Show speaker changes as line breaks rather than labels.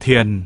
thiền.